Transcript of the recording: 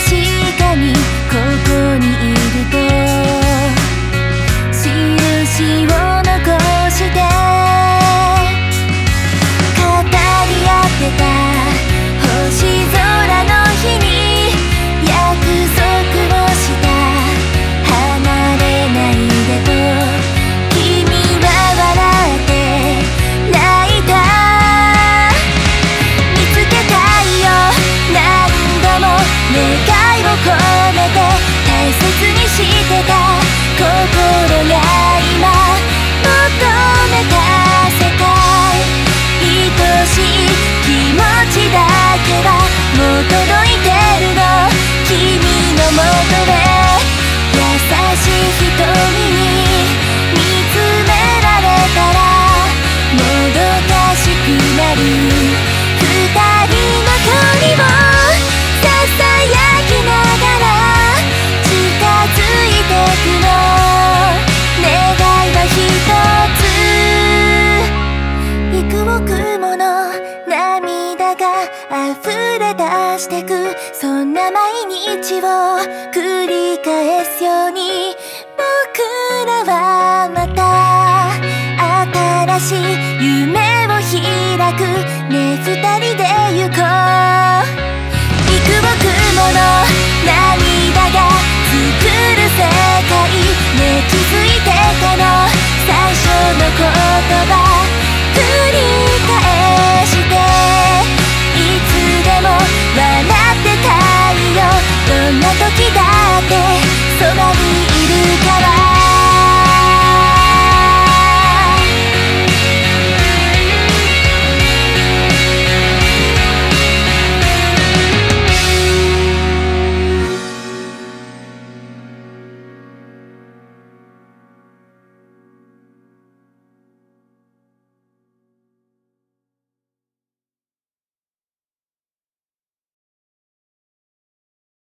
心起。を込めて大切にしてた心が今もっとしてくそんな毎日を繰り返すように僕らはまた新しい夢を開くね二人で行こう。幾億もの涙が作る世界。ね気づいてたの。最初の言葉。